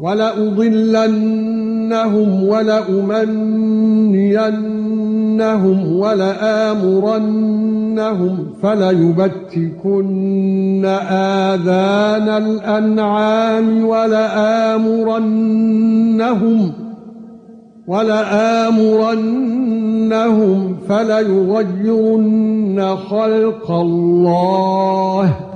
ولأضلنهم ولأمنينهم ولآمرنهم فليبتكن آذان الأنعام ولآمرنهم ولآمرنهم فليغيرن خلق الله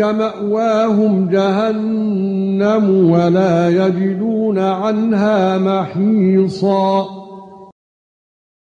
مأواهم جهنم ولا يجدون عنها محيصا